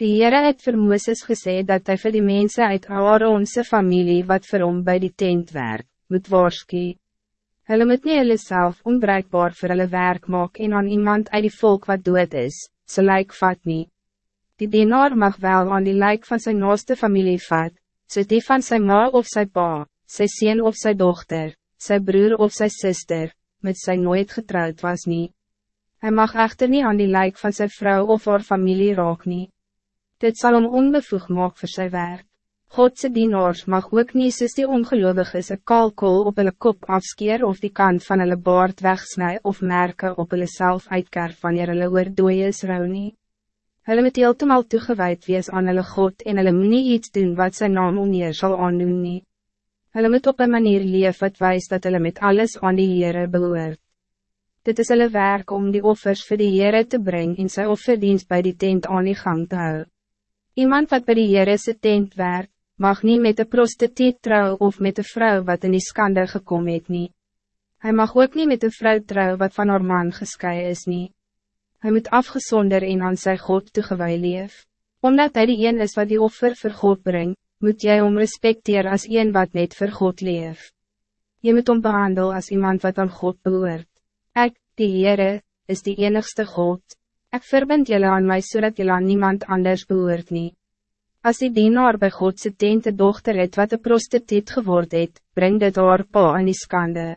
Die Heere het vir Mooses gesê dat hij voor die mensen uit Aaronse familie wat vir hom by die tent werk, moet waarskie. Hulle moet nie hulle self onbruikbaar vir hulle werk maak en aan iemand uit die volk wat dood is, sy lijk vat nie. Die dienaar mag wel aan die lijk van zijn naaste familie vat, so die van zijn ma of zijn pa, sy sien of sy dochter, sy broer of sy sister, met sy nooit getrouwd was niet. Hij mag echter niet aan die lijk van zijn vrouw of haar familie raak nie. Dit zal hem onbevoeg maak voor zijn werk. Godse dienaars mag ook niet soos die ongeloovig is een kalkool op hulle kop afskeer of die kant van hulle baard wegsnij of merken op hulle self uitker wanneer hulle oor dooie is rou nie. Hulle moet heeltemal toegewijd wees aan hulle God en hulle moet nie iets doen wat zijn naam oneer sal aandoen nie. Hulle moet op een manier leef wat wijst dat hulle met alles aan die Heere behoort. Dit is hulle werk om die offers voor die Heere te brengen en sy offerdienst bij die tent aan die gang te hou. Iemand wat bij die Heere se tent werk, mag niet met de prostituut trouw of met de vrouw wat in die skande gekom het nie. Hy mag ook niet met de vrouw trouw wat van haar man geskei is nie. Hy moet afgezonder en aan sy God toegewee leef. Omdat hij die een is wat die offer vir God brengt, moet jij om respecteer als een wat net voor God leef. Je moet om behandel als iemand wat aan God behoort. Ik, die Heere, is die enigste God. Ik verbind jullie aan mij zodat jullie aan niemand anders behoort niet. Als die dienaar bij Godse tente dochter het wat de prostituut geworden het, breng dit haar pa in die skande.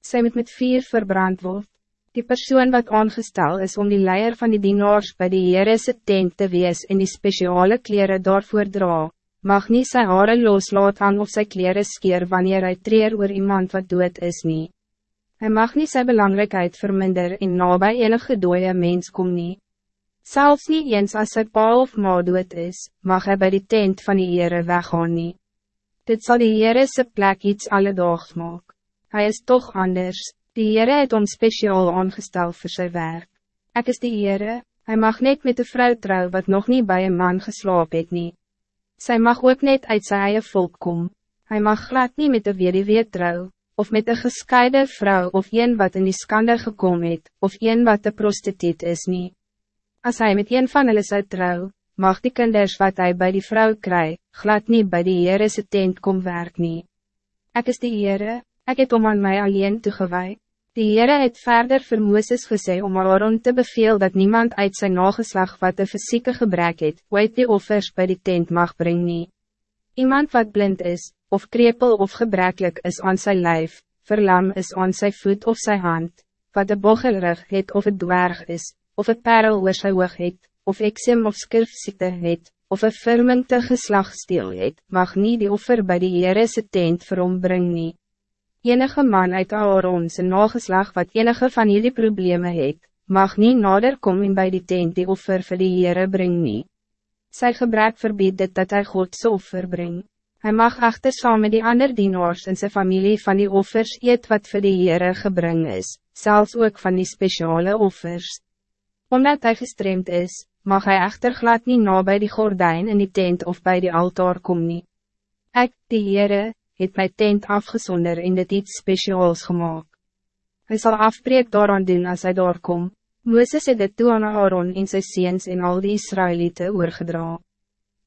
Zij moet met vier verbrand word. Die persoon wat aangestel is om die leier van die dienaars bij die Heerese tent te wees en die speciale kleren daarvoor dra, mag niet sy hare loslaat hang of sy kleren skeer wanneer hij treer oor iemand wat dood is niet. Hij mag niet zijn belangrijkheid verminderen in nabij enige dooie mens kom nie. Zelfs niet eens als sy pa of ma dood is, mag hij bij die tent van die Heere weggaan nie. Dit zal die Heere sy plek iets alledaags maak. Hij is toch anders, die Heere het om speciaal aangesteld voor zijn werk. Ik is die Heere, hij mag niet met de vrouw trouw wat nog niet bij een man geslapen het nie. Zij mag ook niet uit zijn eie volk kom. Hij mag glad niet met de weer trouw of met een gescheiden vrouw of een wat in die skande gekomen het, of een wat de prostituut is niet. Als hij met een van hulle zou trouw, mag die kinders wat hij bij die vrouw krijgt, glad niet bij die Heere se tent kom werk nie. Ek is die Heere, ek het om aan mij alleen toegewaai. Die Heere het verder vir Mooses gesê om Aaron te beveel dat niemand uit zijn nageslag wat de fysieke gebrek het, ooit die offers bij die tent mag brengen. Iemand wat blind is, of krepel of gebrekelijk is aan zijn lijf, verlam is aan zijn voet of zijn hand, wat de bogelrug het of het dwerg is, of het parel oor sy oog het, of eksem of skirfziekte het, of een firminte geslagsteel het, mag niet die offer bij de Heerese tent vir hom bring nie. Enige man uit Aaron sy nageslag wat enige van jullie problemen het, mag niet nader kom en bij die tent die offer vir die Heere bring nie. Sy gebrek verbied dit dat hij Godse offer brengt. Hij mag achter saam met die ander dienaars in zijn familie van die offers eet wat voor die Heere gebring is, zelfs ook van die speciale offers. Omdat hij gestremd is, mag hij echter glad niet na bij die gordijn in die tent of bij die altaar kom nie. Ek, die Heere, het my tent afgezonder in dit iets speciaals gemaakt. Hij zal afbreek daaraan doen als hij daar kom. Mooses het dit toe aan Aaron en sy seens en al die Israëlieten oorgedra.